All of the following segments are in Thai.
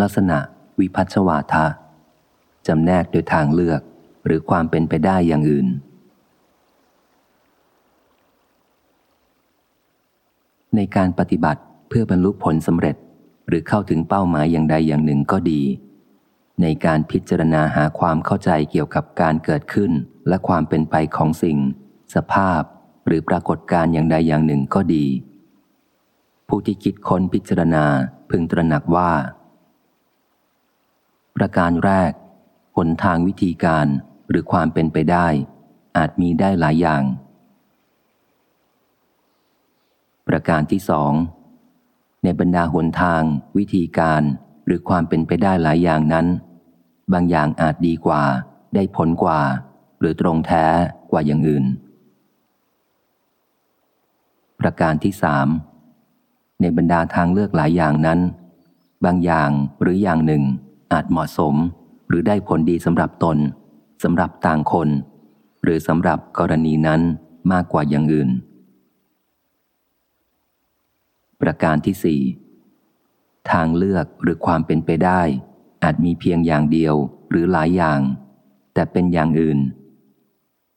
ลักษณะวิพัชวาทะจำแนกโดยทางเลือกหรือความเป็นไปได้อย่างอื่น ในการปฏิบัติเพื่อบรรลุผลสำเร็จหรือเข้าถึงเป้าหมายอย่างใดอย่างหนึ่งก็ดี ในการพิจารณาหาความเข้าใจเกี่ยวกับการเกิดขึ้นและความเป็นไปของสิ่ง สภาพหรือปรากฏการอย่างใดอย่างหนึ่งก็ดี ผู้ที่คิดค้นพิจารณาพึงตระหนักว่า ประการแรกหนทางวิธีการหรือความเป็นไปได้ อาจมีได้หลายอย่าง ประการที่สองในบรรดาหนทาง วิธีการหรือความเป็นไปได้หลายอย่างนั้น บางอย่างอาจดีกว่า ได้ผลกว่า หรือตรงแท้กว่าอย่างอื่น ประการที่สามในบรรดาทางเลือกหลายอย่างนั้น บางอย่างหรืออย่างหนึ่ง อาจเหมาะสม หรือได้ผลดีสำหรับตนสำหรับต่างคน หรือสำหรับกรณีนั้นมากกว่าอย่างอื่น ประการที่สี่ทางเลือกหรือความเป็นไปได้ อาจมีเพียงอย่างเดียวหรือหลายอย่าง แต่เป็นอย่างอื่น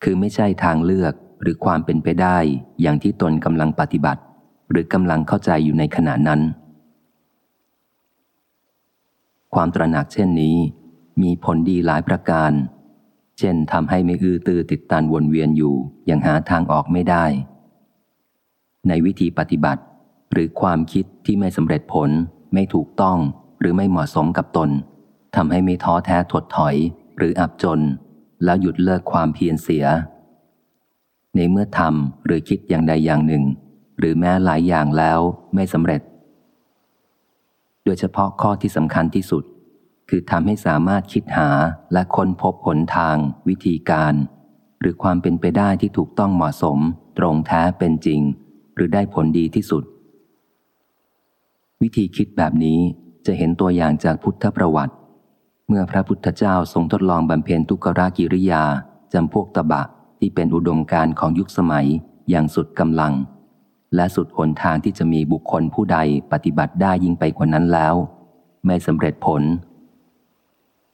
คือไม่ใช่ทางเลือกหรือความเป็นไปได้อย่างที่ตนกำลังปฏิบัติ หรือกำลังเข้าใจอยู่ในขณะนั้น ความตระหนักเช่นนี้ มีผลดีหลายประการ เช่นทำให้ไม่อื้อตือติดตันวนเวียนอยู่อยังหาทางออกไม่ได้ ในวิธีปฏิบัติ หรือความคิดที่ไม่สำเร็จผลไม่ถูกต้องหรือไม่เหมาะสมกับตนทำให้ไม่ท้อแท้ถดถอย หรืออับจน แล้วหยุดเลิกความเพียรเสีย ในเมื่อทำหรือคิดอย่างใดอย่างหนึ่ง หรือแม้หลายอย่างแล้วไม่สำเร็จ ดยเฉพาะข้อที่สำคัญที่สุด คือทำให้สามารถคิดหาและค้นพบหนทาง วิธีการ หรือความเป็นไปได้ที่ถูกต้องเหมาะสม ตรงแท้เป็นจริง หรือได้ผลดีที่สุด วิธีคิดแบบนี้จะเห็นตัวอย่างจากพุทธประวัติ เมื่อพระพุทธเจ้าทรงทดลองบำเพ็ญทุกรากิริยาจำพวกตบะที่เป็นอุดมการของยุคสมัยอย่างสุดกำลัง และสุดหนทางที่จะมีบุคคลผู้ใดปฏิบัติได้ยิ่งไปกว่านั้นแล้ว ไม่สำเร็จผล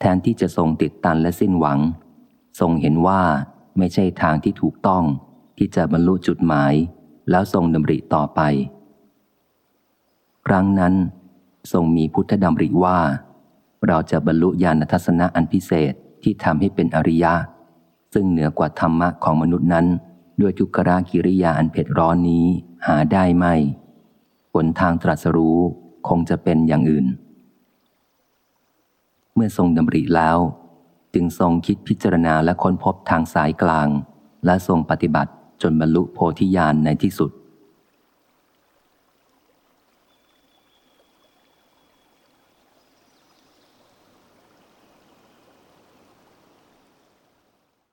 แทนที่จะทรงติดตันและสิ้นหวัง ทรงเห็นว่าไม่ใช่ทางที่ถูกต้องที่จะบรรลุจุดหมาย แล้วทรงดำริต่อไป ครั้งนั้นทรงมีพุทธดำริว่า เราจะบรรลุญาณทัศนะอันพิเศษที่ทำให้เป็นอริยะ ซึ่งเหนือกว่าธรรมะของมนุษย์นั้น ด้วยทุกรากิริยาอันเผ็ดร้อนนี้ หาได้ไม่ผลทางตรัสรู้คงจะเป็นอย่างอื่น เมื่อทรงดำริแล้ว จึงทรงคิดพิจารณาและค้นพบทางสายกลาง และทรงปฏิบัติจนบรรลุโพธิญาณในที่สุด